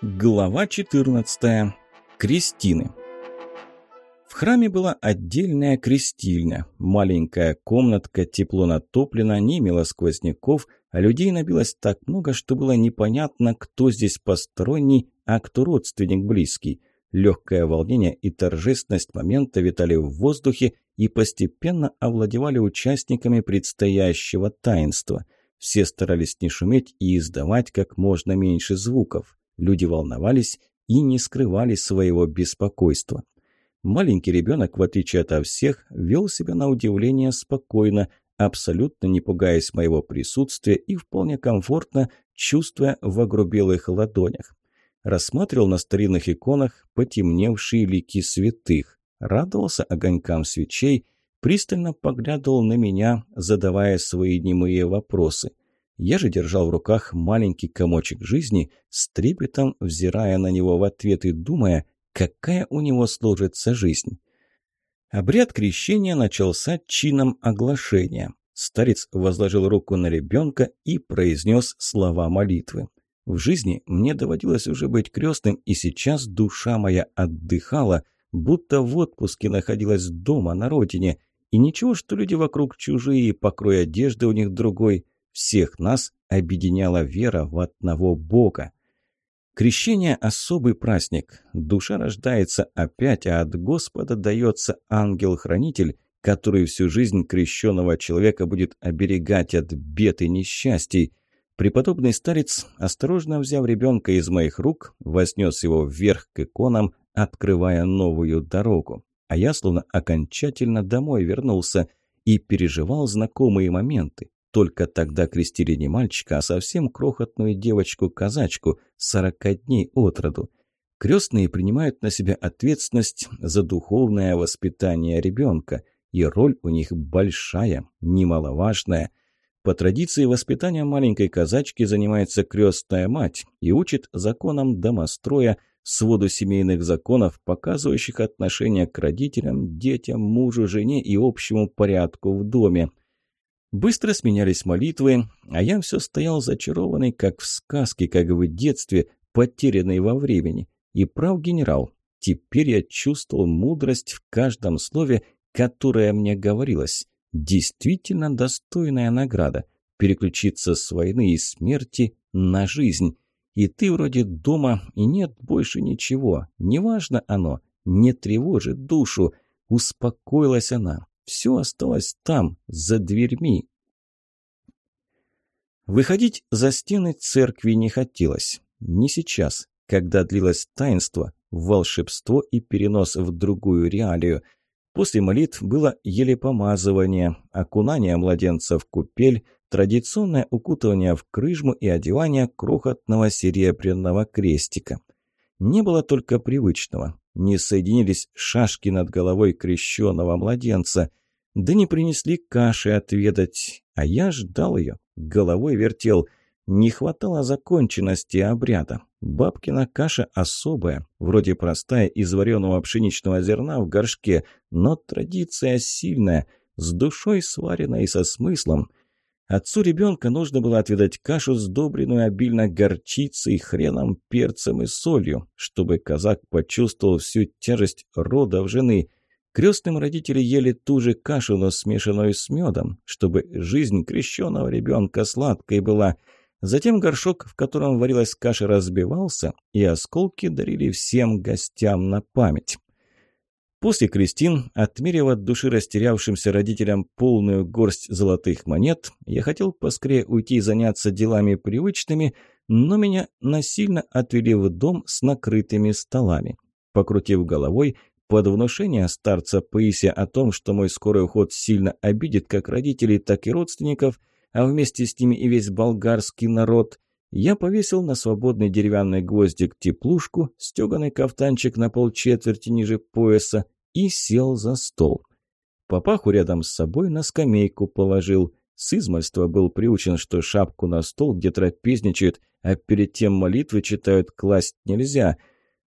Глава 14. Крестины. В храме была отдельная крестильня. Маленькая комнатка, тепло натоплена, не имела сквозняков, а людей набилось так много, что было непонятно, кто здесь посторонний, а кто родственник близкий. Легкое волнение и торжественность момента витали в воздухе и постепенно овладевали участниками предстоящего таинства. Все старались не шуметь и издавать как можно меньше звуков. Люди волновались и не скрывали своего беспокойства. Маленький ребенок, в отличие от всех, вел себя на удивление спокойно, абсолютно не пугаясь моего присутствия и вполне комфортно чувствуя в огрубелых ладонях. Рассматривал на старинных иконах потемневшие лики святых, радовался огонькам свечей, пристально поглядывал на меня, задавая свои немые вопросы. Я же держал в руках маленький комочек жизни, с трепетом взирая на него в ответ и думая, какая у него сложится жизнь. Обряд крещения начался чином оглашения. Старец возложил руку на ребенка и произнес слова молитвы. В жизни мне доводилось уже быть крестным, и сейчас душа моя отдыхала, будто в отпуске находилась дома на родине. И ничего, что люди вокруг чужие, покрой одежды у них другой – всех нас объединяла вера в одного Бога. Крещение – особый праздник. Душа рождается опять, а от Господа дается ангел-хранитель, который всю жизнь крещенного человека будет оберегать от бед и несчастий. Преподобный старец, осторожно взяв ребенка из моих рук, вознес его вверх к иконам, открывая новую дорогу. А я словно окончательно домой вернулся и переживал знакомые моменты. Только тогда крестили не мальчика, а совсем крохотную девочку-казачку, сорока дней от роду. Крестные принимают на себя ответственность за духовное воспитание ребенка, и роль у них большая, немаловажная. По традиции воспитания маленькой казачки занимается крестная мать и учит законам домостроя, своду семейных законов, показывающих отношение к родителям, детям, мужу, жене и общему порядку в доме. Быстро сменялись молитвы, а я все стоял зачарованный, как в сказке, как в детстве, потерянный во времени. И прав генерал, теперь я чувствовал мудрость в каждом слове, которое мне говорилось. Действительно достойная награда – переключиться с войны и смерти на жизнь. И ты вроде дома, и нет больше ничего. Неважно оно, не тревожит душу. Успокоилась она, все осталось там, за дверьми. Выходить за стены церкви не хотелось. Не сейчас, когда длилось таинство, волшебство и перенос в другую реалию. После молитв было елепомазывание, окунание младенца в купель, традиционное укутывание в крыжму и одевание крохотного серебряного крестика. Не было только привычного. Не соединились шашки над головой крещенного младенца. Да не принесли каши отведать, а я ждал ее, головой вертел. Не хватало законченности обряда. Бабкина каша особая, вроде простая из вареного пшеничного зерна в горшке, но традиция сильная, с душой сваренной и со смыслом. Отцу ребенка нужно было отведать кашу, сдобренную обильно горчицей, хреном, перцем и солью, чтобы казак почувствовал всю тяжесть родов жены – Крестным родители ели ту же кашу, но смешанную с медом, чтобы жизнь крещенного ребенка сладкой была. Затем горшок, в котором варилась каша, разбивался, и осколки дарили всем гостям на память. После крестин, отмерив от души растерявшимся родителям полную горсть золотых монет, я хотел поскорее уйти и заняться делами привычными, но меня насильно отвели в дом с накрытыми столами. Покрутив головой, под внушение старца Паисия о том, что мой скорый уход сильно обидит как родителей, так и родственников, а вместе с ними и весь болгарский народ, я повесил на свободный деревянный гвоздик теплушку, стеганый кафтанчик на полчетверти ниже пояса и сел за стол. Папаху рядом с собой на скамейку положил. С измальства был приучен, что шапку на стол, где трапезничают, а перед тем молитвы читают, класть нельзя –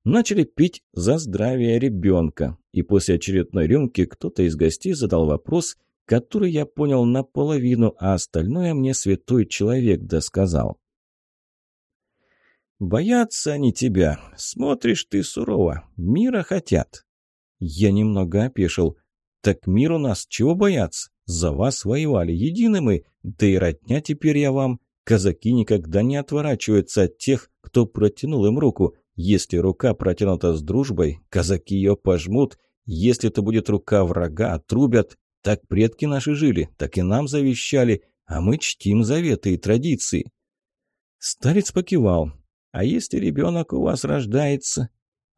Начали пить за здравие ребенка, и после очередной рюмки кто-то из гостей задал вопрос, который я понял наполовину, а остальное мне святой человек досказал. Боятся они тебя. Смотришь ты сурово. Мира хотят. Я немного опешил. Так мир у нас чего бояться? За вас воевали, едины мы. Да и родня теперь я вам. Казаки никогда не отворачиваются от тех, кто протянул им руку. Если рука протянута с дружбой, казаки ее пожмут. Если это будет рука врага, отрубят. Так предки наши жили, так и нам завещали, а мы чтим заветы и традиции. Старец покивал. А если ребенок у вас рождается?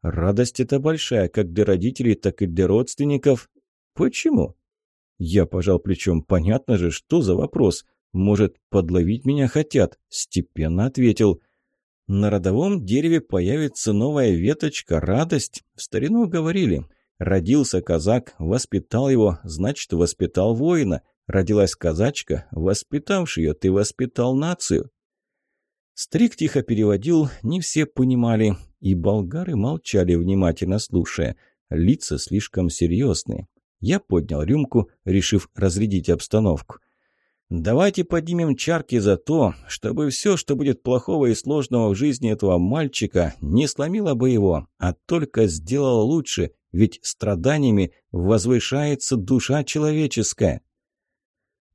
Радость это большая, как для родителей, так и для родственников. Почему? Я пожал плечом. Понятно же, что за вопрос? Может, подловить меня хотят? Степенно ответил. На родовом дереве появится новая веточка, радость. В старину говорили. Родился казак, воспитал его, значит, воспитал воина. Родилась казачка, воспитавший ее, ты воспитал нацию. Стрик тихо переводил, не все понимали, и болгары молчали, внимательно слушая. Лица слишком серьезные. Я поднял рюмку, решив разрядить обстановку. «Давайте поднимем чарки за то, чтобы все, что будет плохого и сложного в жизни этого мальчика, не сломило бы его, а только сделало лучше, ведь страданиями возвышается душа человеческая».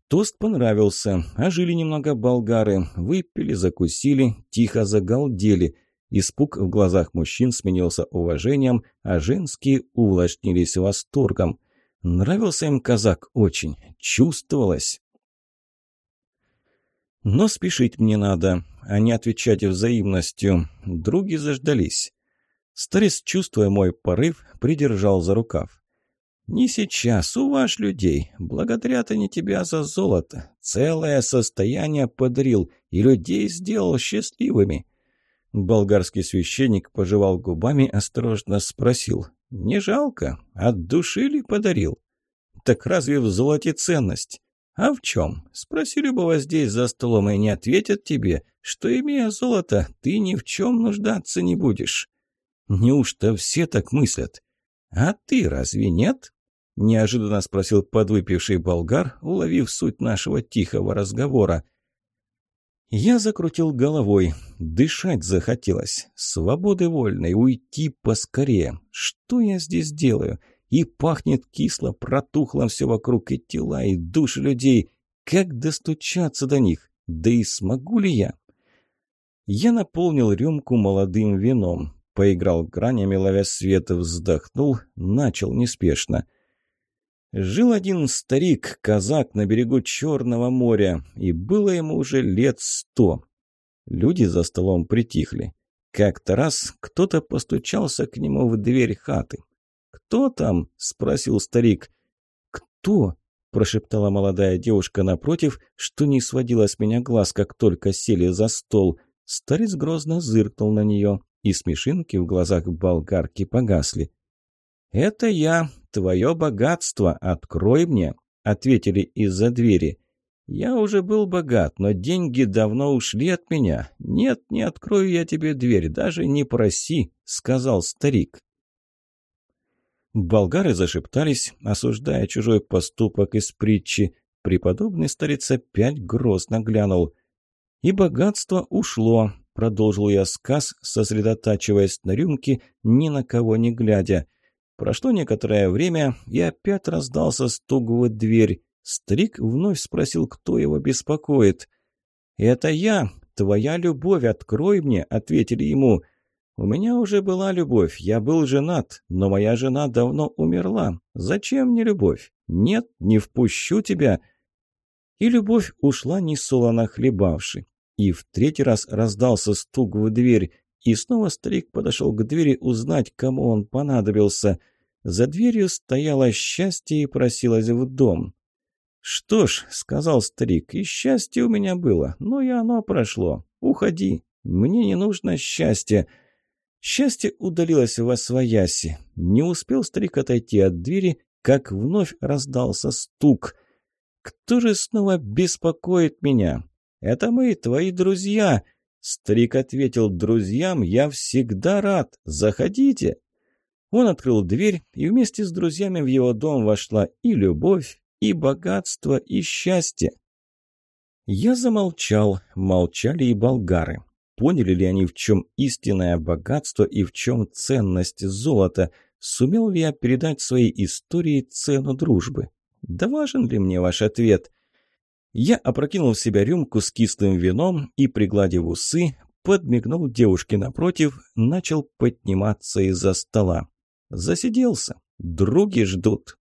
Тост понравился, ожили немного болгары, выпили, закусили, тихо загалдели. Испуг в глазах мужчин сменился уважением, а женские увлажнились восторгом. Нравился им казак очень, чувствовалось. Но спешить мне надо, а не отвечать взаимностью. Други заждались. Старец, чувствуя мой порыв, придержал за рукав. «Не сейчас, уваж людей. Благодарят они тебя за золото. Целое состояние подарил и людей сделал счастливыми». Болгарский священник пожевал губами, осторожно спросил. «Не жалко? От души ли подарил?» «Так разве в золоте ценность?» «А в чем?» Спроси любого здесь за столом, и не ответят тебе, что, имея золото, ты ни в чем нуждаться не будешь. Неужто все так мыслят? А ты разве нет?» – неожиданно спросил подвыпивший болгар, уловив суть нашего тихого разговора. Я закрутил головой. Дышать захотелось. Свободы вольной, уйти поскорее. Что я здесь делаю? И пахнет кисло, протухло все вокруг, и тела, и души людей. Как достучаться до них? Да и смогу ли я? Я наполнил рюмку молодым вином. Поиграл гранями, ловя свет, вздохнул, начал неспешно. Жил один старик, казак на берегу Черного моря, и было ему уже лет сто. Люди за столом притихли. Как-то раз кто-то постучался к нему в дверь хаты. «Кто там?» – спросил старик. «Кто?» – прошептала молодая девушка напротив, что не сводила с меня глаз, как только сели за стол. Старец грозно зыркнул на нее, и смешинки в глазах болгарки погасли. «Это я, твое богатство, открой мне», — ответили из-за двери. «Я уже был богат, но деньги давно ушли от меня. Нет, не открою я тебе дверь, даже не проси», — сказал старик. Болгары зашептались, осуждая чужой поступок из притчи. Преподобный старец опять грозно глянул. «И богатство ушло», — продолжил я сказ, сосредотачиваясь на рюмке, ни на кого не глядя. Прошло некоторое время, и опять раздался стук в дверь. Старик вновь спросил, кто его беспокоит. «Это я, твоя любовь, открой мне», — ответили ему. «У меня уже была любовь, я был женат, но моя жена давно умерла. Зачем мне любовь? Нет, не впущу тебя». И любовь ушла несолоно хлебавши. И в третий раз раздался стук в дверь. И снова старик подошел к двери узнать, кому он понадобился. За дверью стояло счастье и просилось в дом. «Что ж», — сказал старик, — «и счастье у меня было, но и оно прошло. Уходи, мне не нужно счастья». Счастье удалилось во свояси. Не успел старик отойти от двери, как вновь раздался стук. «Кто же снова беспокоит меня?» «Это мы, твои друзья», Старик ответил друзьям, «Я всегда рад. Заходите». Он открыл дверь, и вместе с друзьями в его дом вошла и любовь, и богатство, и счастье. Я замолчал, молчали и болгары. Поняли ли они, в чем истинное богатство и в чем ценность золота? Сумел ли я передать своей истории цену дружбы? Да важен ли мне ваш ответ? Я опрокинул в себя рюмку с кислым вином и, пригладив усы, подмигнул девушке напротив, начал подниматься из-за стола. Засиделся. Други ждут.